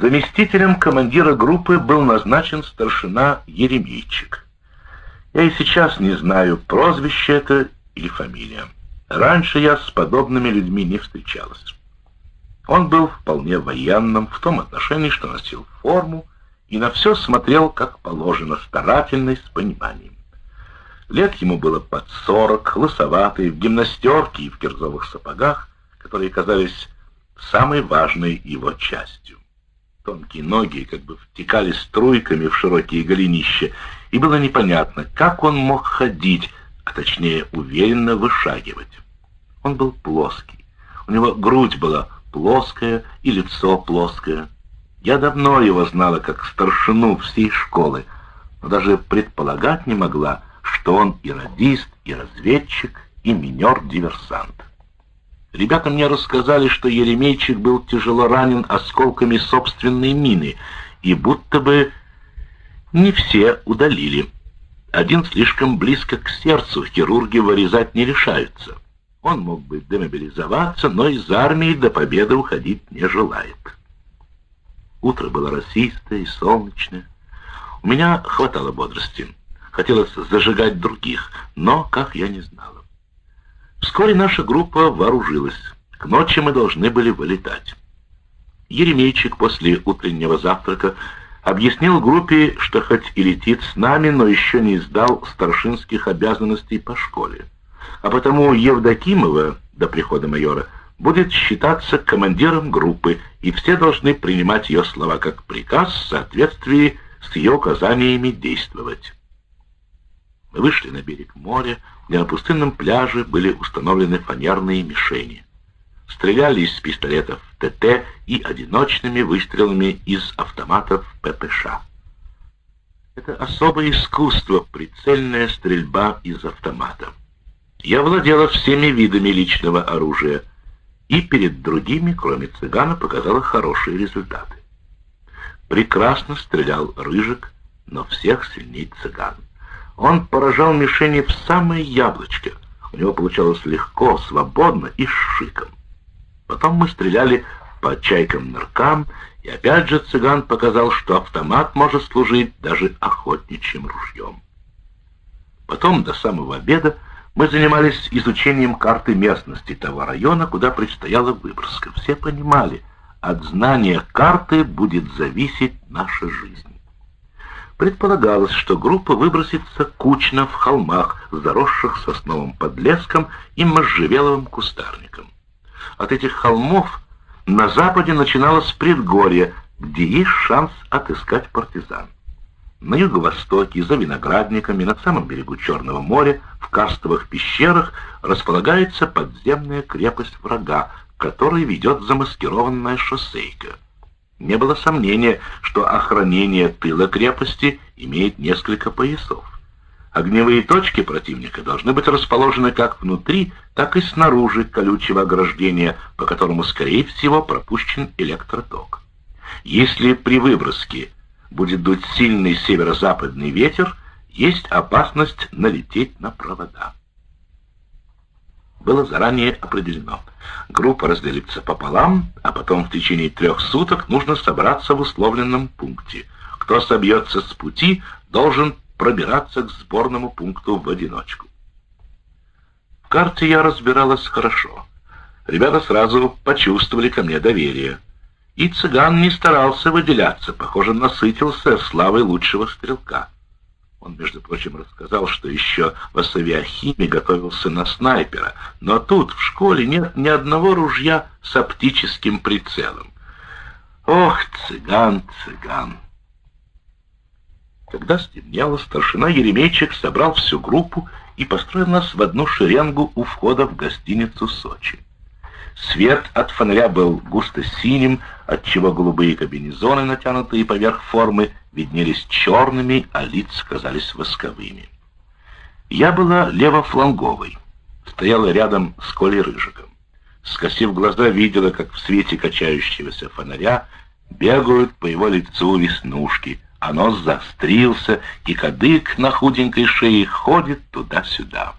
Заместителем командира группы был назначен старшина Еремейчик. Я и сейчас не знаю, прозвище это или фамилия. Раньше я с подобными людьми не встречалась. Он был вполне военным в том отношении, что носил форму и на все смотрел, как положено, старательно и с пониманием. Лет ему было под сорок, лысоватый, в гимнастерке и в кирзовых сапогах, которые казались самой важной его частью. Тонкие ноги как бы втекали струйками в широкие голенища, и было непонятно, как он мог ходить, а точнее уверенно вышагивать. Он был плоский. У него грудь была плоская и лицо плоское. Я давно его знала как старшину всей школы, но даже предполагать не могла, что он и радист, и разведчик, и минер-диверсант. Ребята мне рассказали, что Еремейчик был тяжело ранен осколками собственной мины, и будто бы не все удалили. Один слишком близко к сердцу, хирурги вырезать не решаются. Он мог бы демобилизоваться, но из армии до победы уходить не желает. Утро было росистое и солнечное. У меня хватало бодрости. Хотелось зажигать других, но как я не знала. Вскоре наша группа вооружилась. К ночи мы должны были вылетать. Еремейчик после утреннего завтрака объяснил группе, что хоть и летит с нами, но еще не сдал старшинских обязанностей по школе. А потому Евдокимова до прихода майора будет считаться командиром группы, и все должны принимать ее слова как приказ в соответствии с ее указаниями действовать. Мы вышли на берег моря, где на пустынном пляже были установлены фанерные мишени. Стреляли из пистолетов ТТ и одиночными выстрелами из автоматов ППШ. Это особое искусство, прицельная стрельба из автомата. Я владела всеми видами личного оружия и перед другими, кроме цыгана, показала хорошие результаты. Прекрасно стрелял Рыжик, но всех сильней цыган. Он поражал мишени в самое яблочко. У него получалось легко, свободно и с шиком. Потом мы стреляли по чайкам-ныркам, и опять же цыган показал, что автомат может служить даже охотничьим ружьем. Потом до самого обеда мы занимались изучением карты местности того района, куда предстояла выброска. Все понимали, от знания карты будет зависеть наша жизнь. Предполагалось, что группа выбросится кучно в холмах, заросших сосновым подлеском и можжевеловым кустарником. От этих холмов на западе начиналось предгорье, где есть шанс отыскать партизан. На юго-востоке, за виноградниками, на самом берегу Черного моря, в карстовых пещерах, располагается подземная крепость врага, которой ведет замаскированная шоссейка. Не было сомнения, что охранение тыла крепости имеет несколько поясов. Огневые точки противника должны быть расположены как внутри, так и снаружи колючего ограждения, по которому, скорее всего, пропущен электроток. Если при выброске будет дуть сильный северо-западный ветер, есть опасность налететь на провода было заранее определено. Группа разделится пополам, а потом в течение трех суток нужно собраться в условленном пункте. Кто собьется с пути, должен пробираться к сборному пункту в одиночку. В карте я разбиралась хорошо. Ребята сразу почувствовали ко мне доверие. И цыган не старался выделяться, похоже, насытился славой лучшего стрелка. Он, между прочим, рассказал, что еще в Асавиахиме готовился на снайпера, но тут, в школе, нет ни одного ружья с оптическим прицелом. Ох, цыган, цыган! Когда стемнело, старшина Еремейчик собрал всю группу и построил нас в одну шеренгу у входа в гостиницу «Сочи». Свет от фонаря был густо-синим, отчего голубые кабинезоны, натянутые поверх формы, виднелись черными, а лица казались восковыми. Я была левофланговой, стояла рядом с Колей Рыжиком. Скосив глаза, видела, как в свете качающегося фонаря бегают по его лицу веснушки, а нос заострился, и кадык на худенькой шее ходит туда-сюда.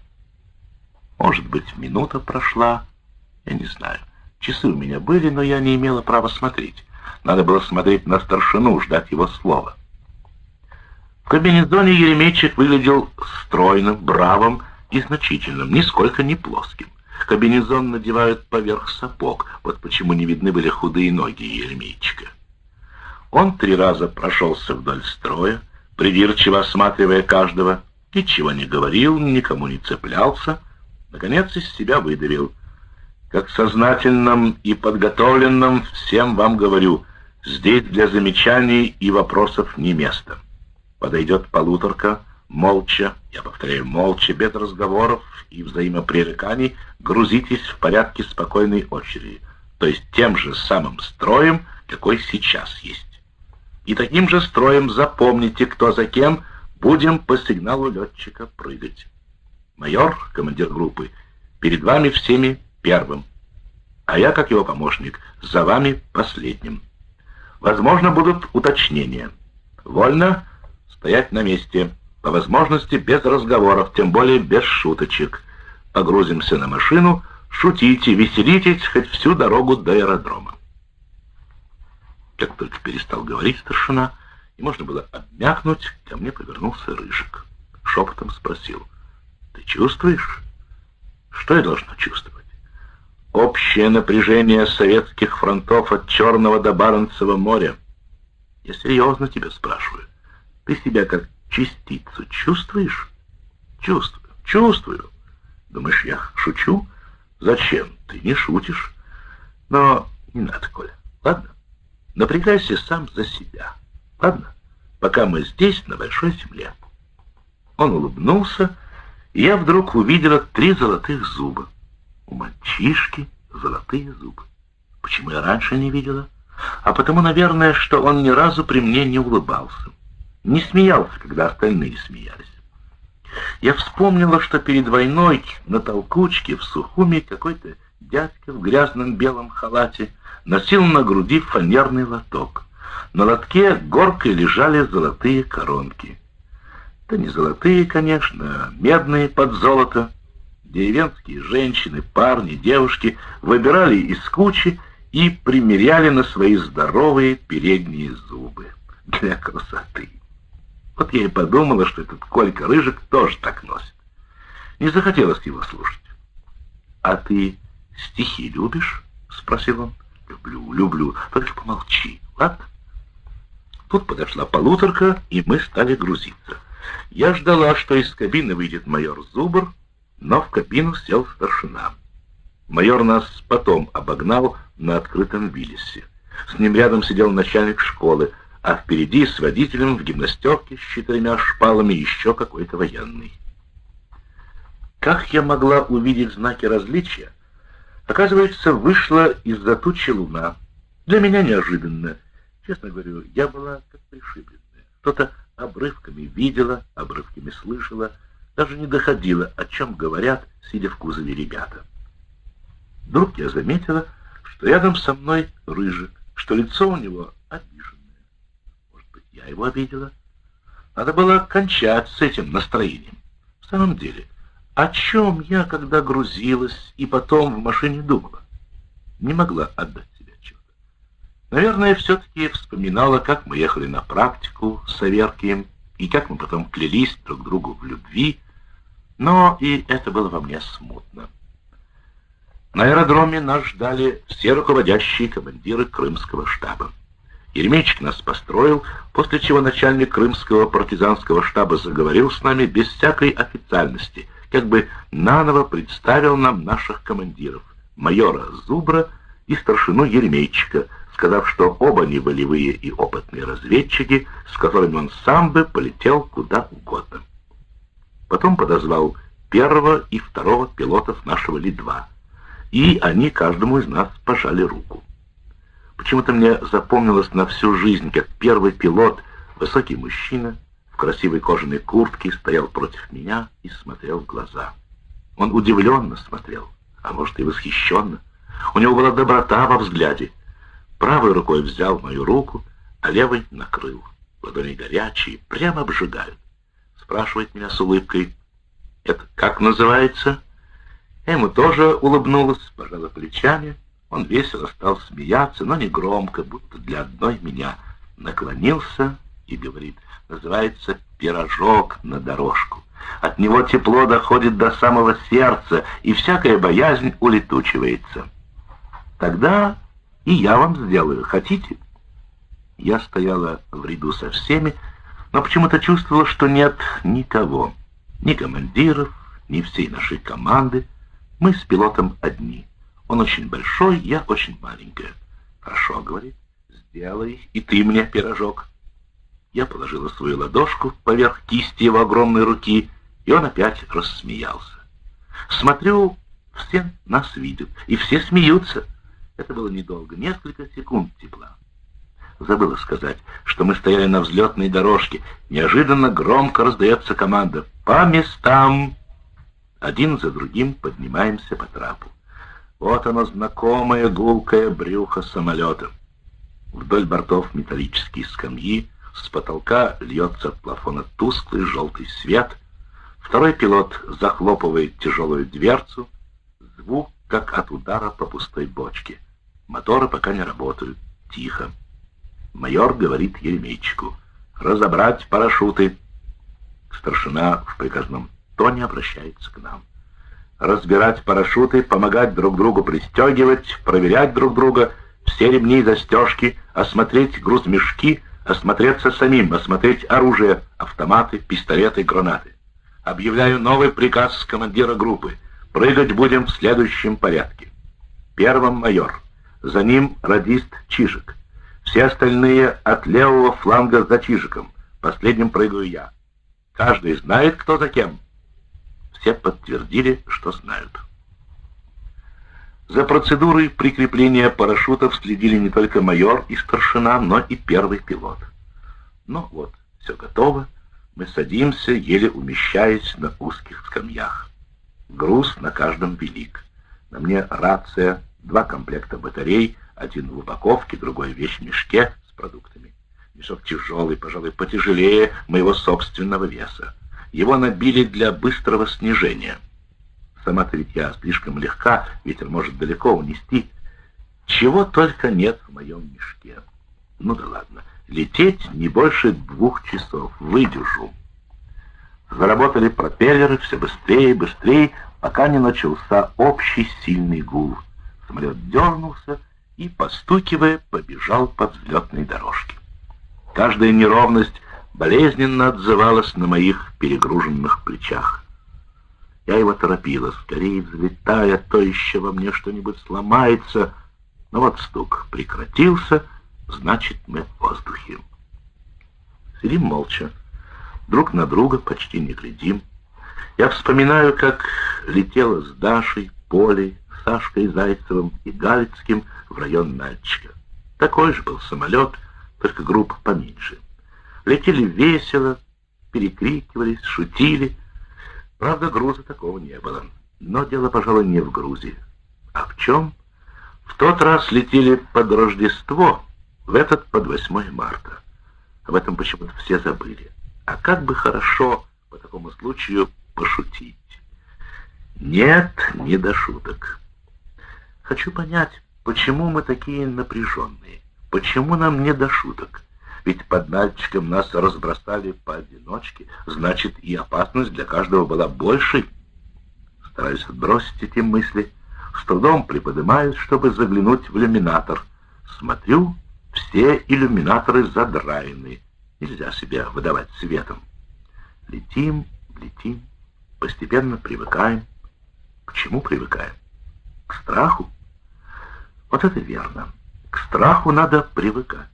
Может быть, минута прошла, я не знаю. Часы у меня были, но я не имела права смотреть. Надо было смотреть на старшину, ждать его слова. В комбинезоне Еремейчик выглядел стройным, бравым и значительным, нисколько не плоским. Комбинезон надевают поверх сапог, вот почему не видны были худые ноги Еремейчика. Он три раза прошелся вдоль строя, придирчиво осматривая каждого, ничего не говорил, никому не цеплялся, наконец из себя выдавил. Как сознательным и подготовленным всем вам говорю, здесь для замечаний и вопросов не место. Подойдет полуторка, молча, я повторяю, молча, без разговоров и взаимопререканий, грузитесь в порядке спокойной очереди, то есть тем же самым строем, какой сейчас есть. И таким же строем запомните, кто за кем, будем по сигналу летчика прыгать. Майор, командир группы, перед вами всеми первым, а я, как его помощник, за вами последним. Возможно, будут уточнения. Вольно стоять на месте, по возможности без разговоров, тем более без шуточек. Погрузимся на машину, шутите, веселитесь хоть всю дорогу до аэродрома. Как только перестал говорить старшина, и можно было обмякнуть, ко мне повернулся Рыжик. Шепотом спросил, «Ты чувствуешь?» «Что я должен чувствовать?» «Общее напряжение советских фронтов от Черного до Баренцева моря. Я серьезно тебя спрашиваю. Ты себя как частицу чувствуешь?» «Чувствую, чувствую. Думаешь, я шучу?» «Зачем? Ты не шутишь. Но не надо, Коля. Ладно?» Напрягайся сам за себя. Ладно? Пока мы здесь, на большой земле. Он улыбнулся, и я вдруг увидела три золотых зуба. У мальчишки золотые зубы. Почему я раньше не видела? А потому, наверное, что он ни разу при мне не улыбался. Не смеялся, когда остальные смеялись. Я вспомнила, что перед войной на толкучке в Сухуме какой-то дядька в грязном белом халате носил на груди фанерный лоток. На лотке горкой лежали золотые коронки. Да не золотые, конечно, а медные под золото. Деревенские женщины, парни, девушки выбирали из кучи и примеряли на свои здоровые передние зубы для красоты. Вот я и подумала, что этот Колька Рыжик тоже так носит. Не захотелось его слушать. «А ты стихи любишь?» — спросил он. Люблю, люблю. Только помолчи, ладно? Тут подошла полуторка, и мы стали грузиться. Я ждала, что из кабины выйдет майор Зубр, но в кабину сел старшина. Майор нас потом обогнал на открытом Виллисе. С ним рядом сидел начальник школы, а впереди с водителем в гимнастерке с четырьмя шпалами еще какой-то военный. Как я могла увидеть знаки различия? Оказывается, вышла из-за тучи луна. Для меня неожиданно. Честно говорю, я была как пришибленная. Что-то обрывками видела, обрывками слышала, даже не доходила, о чем говорят, сидя в кузове ребята. Вдруг я заметила, что рядом со мной рыжик, что лицо у него обиженное. Может быть, я его обидела? Надо было кончать с этим настроением. В самом деле, о чем я, когда грузилась и потом в машине думала? Не могла отдать себе отчета. Наверное, все-таки вспоминала, как мы ехали на практику с Аверкием, и как мы потом клялись друг другу в любви, но и это было во мне смутно. На аэродроме нас ждали все руководящие командиры крымского штаба. Еремейчик нас построил, после чего начальник крымского партизанского штаба заговорил с нами без всякой официальности — как бы наново представил нам наших командиров, майора Зубра и старшину Еремейчика, сказав, что оба не волевые и опытные разведчики, с которыми он сам бы полетел куда угодно. Потом подозвал первого и второго пилотов нашего Ли-2, и они каждому из нас пожали руку. Почему-то мне запомнилось на всю жизнь, как первый пилот, высокий мужчина, красивой кожаной куртке стоял против меня и смотрел в глаза. Он удивленно смотрел, а может и восхищенно. У него была доброта во взгляде. Правой рукой взял мою руку, а левой накрыл. Ладони горячие, прямо обжигают. Спрашивает меня с улыбкой. «Это как называется?» Ему тоже улыбнулась, пожала плечами. Он весело стал смеяться, но не громко, будто для одной меня. Наклонился и говорит, называется «пирожок на дорожку». От него тепло доходит до самого сердца, и всякая боязнь улетучивается. Тогда и я вам сделаю. Хотите? Я стояла в ряду со всеми, но почему-то чувствовала, что нет никого. Ни командиров, ни всей нашей команды. Мы с пилотом одни. Он очень большой, я очень маленькая. Хорошо, говорит, сделай и ты мне пирожок. Я положила свою ладошку поверх кисти его огромной руки, и он опять рассмеялся. Смотрю, все нас видят, и все смеются. Это было недолго, несколько секунд тепла. Забыла сказать, что мы стояли на взлетной дорожке. Неожиданно громко раздается команда «По местам!». Один за другим поднимаемся по трапу. Вот оно, знакомое гулкое брюхо самолета. Вдоль бортов металлические скамьи, с потолка льется от плафона тусклый желтый свет. Второй пилот захлопывает тяжелую дверцу. Звук, как от удара по пустой бочке. Моторы пока не работают. Тихо. Майор говорит Еремейчику. «Разобрать парашюты». Старшина в приказном тоне обращается к нам. Разбирать парашюты, помогать друг другу пристегивать, проверять друг друга, все ремни и застежки, осмотреть грузмешки, осмотреться самим, осмотреть оружие, автоматы, пистолеты, гранаты. Объявляю новый приказ командира группы. Прыгать будем в следующем порядке. Первым майор. За ним радист Чижик. Все остальные от левого фланга за Чижиком. Последним прыгаю я. Каждый знает, кто за кем. Все подтвердили, что знают. За процедурой прикрепления парашютов следили не только майор и старшина, но и первый пилот. Ну вот, все готово. Мы садимся, еле умещаясь на узких скамьях. Груз на каждом велик. На мне рация, два комплекта батарей, один в упаковке, другой в мешке с продуктами. Мешок тяжелый, пожалуй, потяжелее моего собственного веса. Его набили для быстрого снижения. Сама-то ведь я слишком легка, ветер может далеко унести. Чего только нет в моем мешке. Ну да ладно, лететь не больше двух часов, выдержу. Заработали пропеллеры все быстрее и быстрее, пока не начался общий сильный гул. Самолет дернулся, и, постукивая, побежал по взлетной дорожке. Каждая неровность болезненно отзывалась на моих перегруженных плечах. Я его торопила, скорее взлетая, то еще во мне что-нибудь сломается. Но вот стук прекратился, значит, мы в воздухе. Сидим молча, друг на друга почти не глядим. Я вспоминаю, как летела с Дашей, Полей, Сашкой Зайцевым и Галицким в район Нальчика. Такой же был самолет, только группа поменьше. Летели весело, перекрикивались, шутили. Правда, груза такого не было. Но дело, пожалуй, не в грузе. А в чем? В тот раз летели под Рождество, в этот под 8 марта. Об этом почему-то все забыли. А как бы хорошо по такому случаю пошутить. Нет, не до шуток. Хочу понять, почему мы такие напряженные, почему нам не до шуток. Ведь под мальчиком нас разбросали поодиночке, значит, и опасность для каждого была большей. Стараюсь отбросить эти мысли, с трудом приподнимаюсь, чтобы заглянуть в иллюминатор. Смотрю, все иллюминаторы задраены, нельзя себя выдавать светом. Летим, летим, постепенно привыкаем. К чему привыкаем? К страху? Вот это верно. К страху надо привыкать.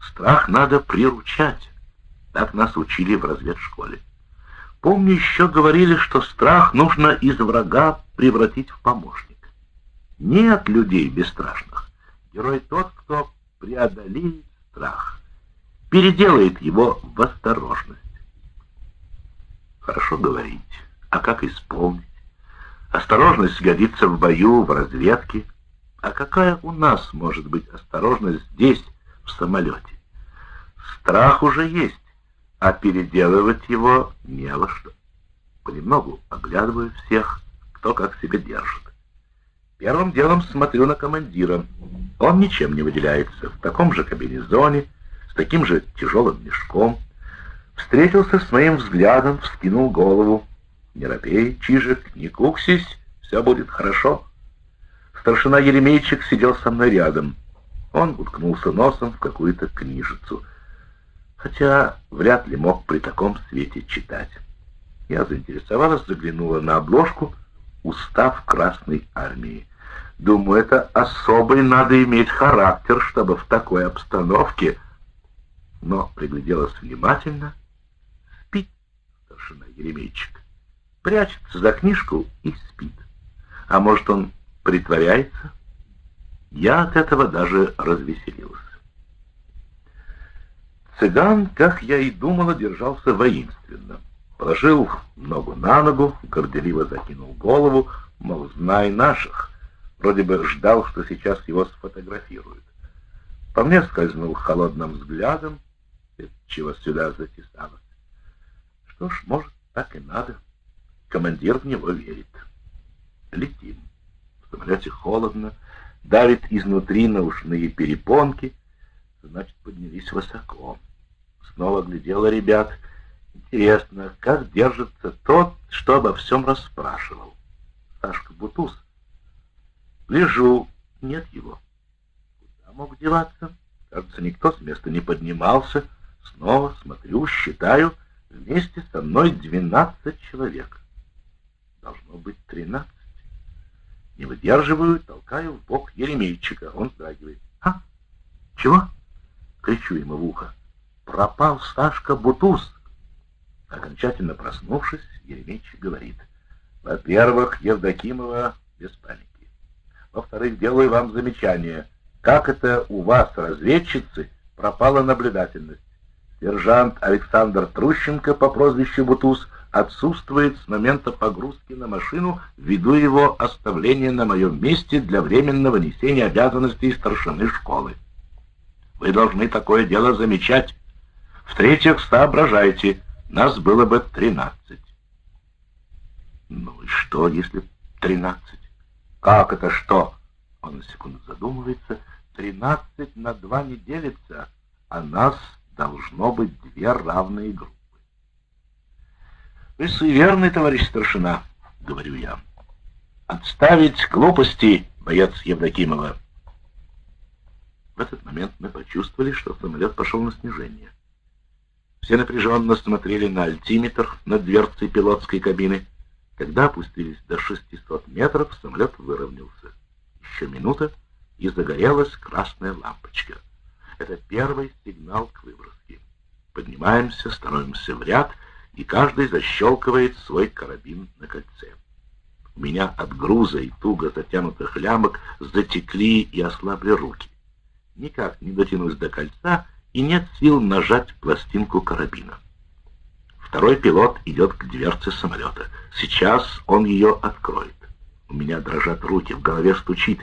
Страх надо приручать. Так нас учили в разведшколе. Помню, еще говорили, что страх нужно из врага превратить в помощника. Нет людей бесстрашных. Герой тот, кто преодолеет страх, переделает его в осторожность. Хорошо говорить, а как исполнить? Осторожность годится в бою, в разведке. А какая у нас может быть осторожность здесь, в самолете? Страх уже есть, а переделывать его не во что. Понемногу оглядываю всех, кто как себя держит. Первым делом смотрю на командира. Он ничем не выделяется, в таком же кабинезоне, с таким же тяжелым мешком. Встретился с моим взглядом, вскинул голову. «Не робей, Чижик, не куксись, все будет хорошо». Старшина Еремейчик сидел со мной рядом. Он уткнулся носом в какую-то книжицу, хотя вряд ли мог при таком свете читать. Я заинтересовалась, заглянула на обложку «Устав Красной Армии». Думаю, это особый надо иметь характер, чтобы в такой обстановке... Но пригляделась внимательно. Спит старшина Еремейчик. Прячется за книжку и спит. А может, он притворяется? Я от этого даже развеселился. Цыган, как я и думала, держался воинственно. Положил ногу на ногу, горделиво закинул голову, мол, знай наших. Вроде бы ждал, что сейчас его сфотографируют. По мне скользнул холодным взглядом, чего сюда затесалось. Что ж, может, так и надо. Командир в него верит. Летим. В самолете холодно, давит изнутри на ушные перепонки, значит, поднялись высоко. Снова глядела ребят. Интересно, как держится тот, что обо всем расспрашивал? Сашка Бутуз. Лежу, нет его. Куда мог деваться? Кажется, никто с места не поднимался. Снова смотрю, считаю, вместе со мной двенадцать человек. Должно быть тринадцать. Не выдерживаю, толкаю в бок Еремейчика. Он вздрагивает. «А? Чего?» Кричу ему в ухо. «Пропал Сашка Бутуз!» Окончательно проснувшись, Еремейчик говорит. «Во-первых, Евдокимова без паники. Во-вторых, делаю вам замечание. Как это у вас, разведчицы, пропала наблюдательность? Сержант Александр Трущенко по прозвищу Бутуз отсутствует с момента погрузки на машину ввиду его оставления на моем месте для временного несения обязанностей старшины школы. Вы должны такое дело замечать. В-третьих, соображайте, нас было бы тринадцать. Ну и что, если тринадцать? Как это что? Он на секунду задумывается. Тринадцать на два не делится, а нас должно быть две равные группы. Вы суеверный, товарищ старшина, говорю я. Отставить глупости, боец Евдокимова. В этот момент мы почувствовали, что самолет пошел на снижение. Все напряженно смотрели на альтиметр над дверцей пилотской кабины. Когда опустились до 600 метров, самолет выровнялся. Еще минута, и загорелась красная лампочка. Это первый сигнал к выброске. Поднимаемся, становимся в ряд — и каждый защелкивает свой карабин на кольце. У меня от груза и туго затянутых лямок затекли и ослабли руки. Никак не дотянусь до кольца, и нет сил нажать пластинку карабина. Второй пилот идет к дверце самолета. Сейчас он ее откроет. У меня дрожат руки, в голове стучит.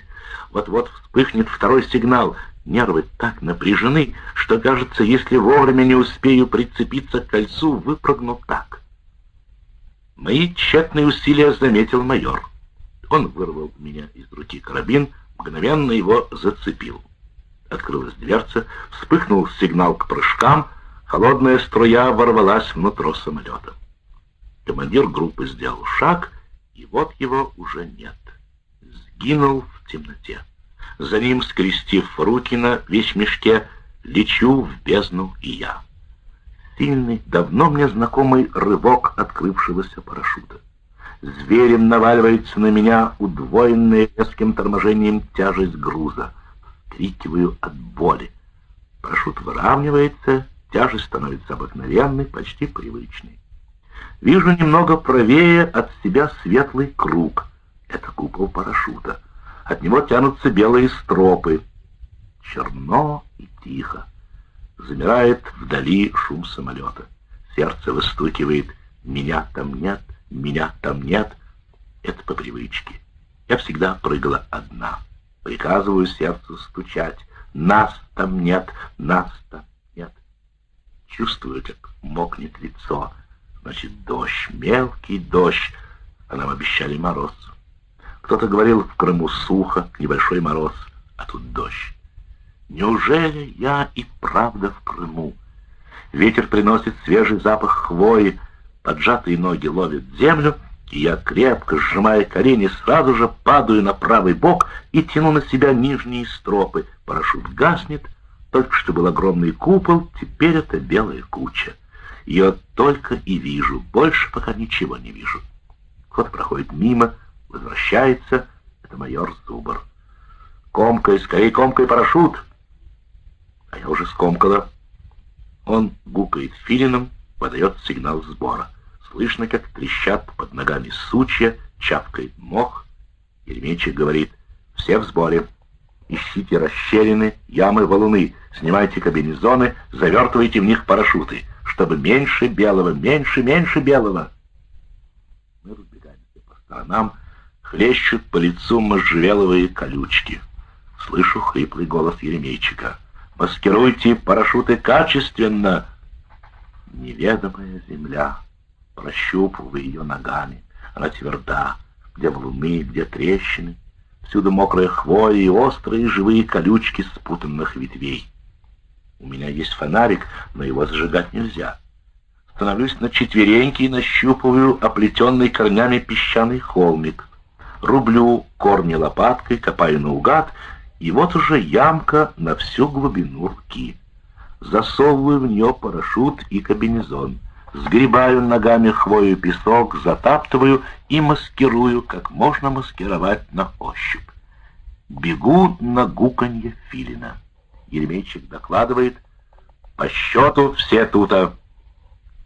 Вот-вот вспыхнет второй сигнал. Нервы так напряжены, что, кажется, если вовремя не успею прицепиться к кольцу, выпрыгну так. Мои тщетные усилия заметил майор. Он вырвал меня из руки карабин, мгновенно его зацепил. Открылась дверца, вспыхнул сигнал к прыжкам, холодная струя ворвалась внутрь самолета. Командир группы сделал шаг, и вот его уже нет. Сгинул в темноте. За ним, скрестив руки на весь мешке, лечу в бездну и я. Сильный, давно мне знакомый рывок открывшегося парашюта. Зверем наваливается на меня удвоенная резким торможением тяжесть груза. Вскрикиваю от боли. Парашют выравнивается, тяжесть становится обыкновенной, почти привычной. Вижу немного правее от себя светлый круг. Это купол парашюта. От него тянутся белые стропы. Черно и тихо. Замирает вдали шум самолета. Сердце выстукивает «Меня там нет, меня там нет». Это по привычке. Я всегда прыгала одна. Приказываю сердцу стучать. Нас там нет, нас там нет. Чувствую, как мокнет лицо. Значит, дождь, мелкий дождь. А нам обещали мороз. Кто-то говорил, в Крыму сухо, небольшой мороз, а тут дождь. Неужели я и правда в Крыму? Ветер приносит свежий запах хвои, поджатые ноги ловят землю, и я, крепко сжимая колени, сразу же падаю на правый бок и тяну на себя нижние стропы. Парашют гаснет, только что был огромный купол, теперь это белая куча. Ее только и вижу, больше пока ничего не вижу. Кто-то проходит мимо, возвращается, это майор Зубр. «Комкой, скорее комкой парашют!» А я уже скомкала. Он гукает филином, подает сигнал сбора. Слышно, как трещат под ногами сучья, чавкает мох. Еремейчик говорит, все в сборе. Ищите расщелины, ямы, валуны, снимайте кабинезоны, завертывайте в них парашюты, чтобы меньше белого, меньше, меньше белого. Мы разбегаемся по сторонам, хлещут по лицу можжевеловые колючки. Слышу хриплый голос Еремейчика. «Маскируйте парашюты качественно!» Неведомая земля. Прощупываю ее ногами. Она тверда, где валуны, где трещины. Всюду мокрая хвоя и острые живые колючки спутанных ветвей. У меня есть фонарик, но его зажигать нельзя. Становлюсь на четвереньки и нащупываю оплетенный корнями песчаный холмик. Рублю корни лопаткой, копаю наугад, и вот уже ямка на всю глубину руки. Засовываю в нее парашют и кабинезон — сгребаю ногами хвою песок, затаптываю и маскирую, как можно маскировать на ощупь. Бегу на гуканье филина. Еремейчик докладывает, по счету все тута.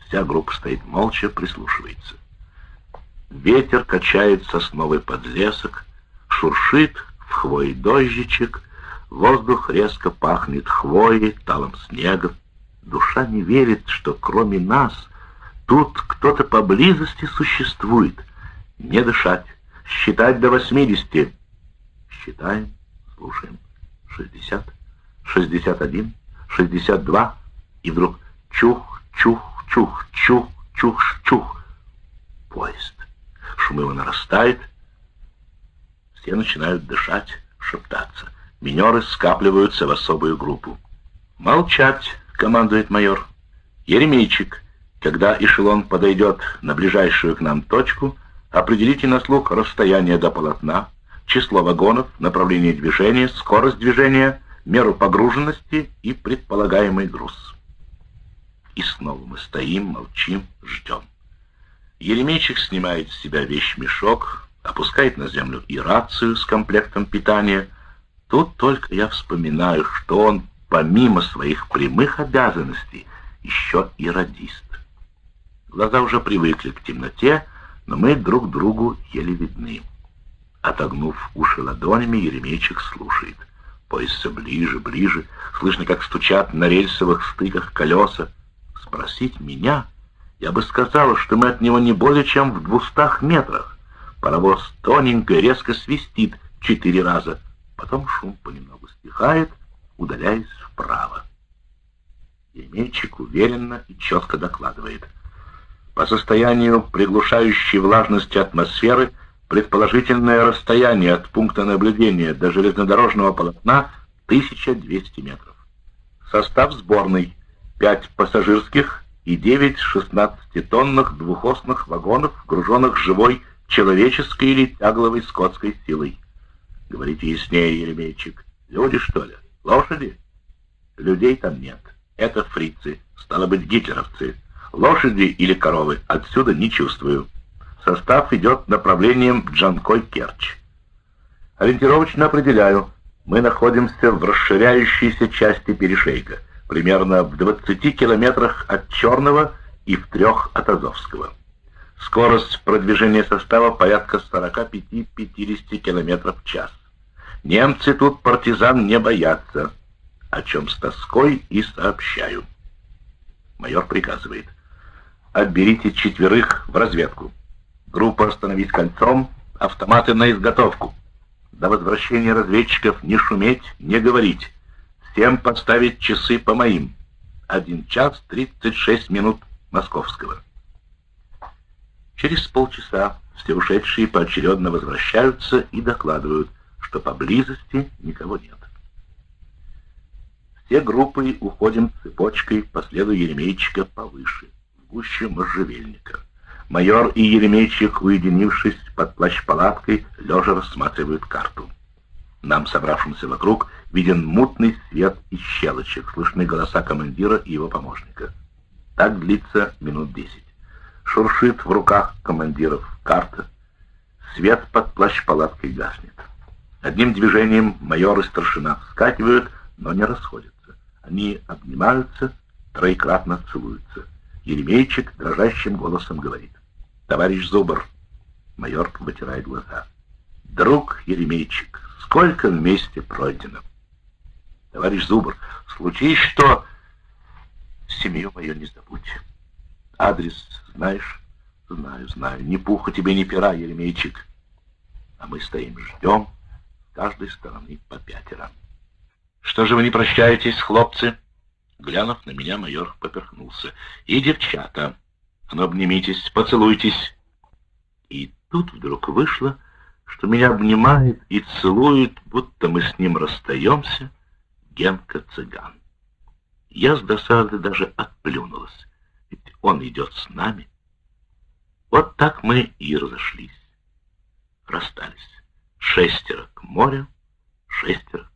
Вся группа стоит молча, прислушивается. Ветер качает сосновый подлесок, шуршит в хвое дождичек, воздух резко пахнет хвоей, талом снега. Душа не верит, что кроме нас — Тут кто-то поблизости существует. Не дышать. Считать до восьмидесяти. Считаем, слушаем. Шестьдесят, шестьдесят один, шестьдесят два. И вдруг чух, чух, чух, чух, чух, чух. Поезд. Шум его нарастает. Все начинают дышать, шептаться. Минеры скапливаются в особую группу. «Молчать!» — командует майор. «Еремейчик!» Когда эшелон подойдет на ближайшую к нам точку, определите на слух расстояние до полотна, число вагонов, направление движения, скорость движения, меру погруженности и предполагаемый груз. И снова мы стоим, молчим, ждем. Еремейчик снимает с себя вещмешок, опускает на землю и рацию с комплектом питания. Тут только я вспоминаю, что он, помимо своих прямых обязанностей, еще и радист. Глаза уже привыкли к темноте, но мы друг другу еле видны. Отогнув уши ладонями, Еремейчик слушает. Поезд все ближе, ближе. Слышно, как стучат на рельсовых стыках колеса. Спросить меня? Я бы сказала, что мы от него не более чем в двухстах метрах. Паровоз тоненько резко свистит четыре раза. Потом шум понемногу стихает, удаляясь вправо. Еремейчик уверенно и четко докладывает — по состоянию приглушающей влажности атмосферы предположительное расстояние от пункта наблюдения до железнодорожного полотна 1200 метров. Состав сборный 5 пассажирских и 9 16-тонных двухосных вагонов, груженных живой человеческой или тягловой скотской силой. Говорите яснее, Еремейчик. Люди, что ли? Лошади? Людей там нет. Это фрицы, стало быть, гитлеровцы. Лошади или коровы отсюда не чувствую. Состав идет направлением Джанкой-Керчь. Ориентировочно определяю. Мы находимся в расширяющейся части перешейка, примерно в 20 километрах от Черного и в трех от Азовского. Скорость продвижения состава порядка 45-50 километров в час. Немцы тут партизан не боятся, о чем с тоской и сообщаю. Майор приказывает отберите четверых в разведку. Группу остановить кольцом, автоматы на изготовку. До возвращения разведчиков не шуметь, не говорить. Всем поставить часы по моим. Один час тридцать шесть минут московского. Через полчаса Все ушедшие поочередно возвращаются и докладывают, что поблизости никого нет. Все группы уходим цепочкой по следу Еремейчика повыше, в гуще можжевельника. Майор и Еремейчик, уединившись под плащ-палаткой, лежа рассматривают карту. Нам, собравшимся вокруг, виден мутный свет из щелочек, слышны голоса командира и его помощника. Так длится минут десять. Шуршит в руках командиров карта. Свет под плащ-палаткой гаснет. Одним движением майор и старшина вскакивают, но не расходятся. Они обнимаются, троекратно целуются. Еремейчик дрожащим голосом говорит. «Товарищ Зубр!» Майор вытирает глаза. «Друг Еремейчик, сколько вместе пройдено!» «Товарищ Зубр, случись что...» «Семью мою не забудь. Адрес знаешь?» «Знаю, знаю. Ни пуха тебе, ни пера, Еремейчик. А мы стоим, ждем, с каждой стороны по пятеро». «Что же вы не прощаетесь, хлопцы?» Глянув на меня, майор поперхнулся. «И девчата, ну обнимитесь, поцелуйтесь». И тут вдруг вышло, что меня обнимает и целует, будто мы с ним расстаемся, Генка-цыган. Я с досады даже отплюнулась, ведь он идет с нами. Вот так мы и разошлись. Расстались. Шестеро к морю, шестеро